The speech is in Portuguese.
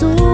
sua.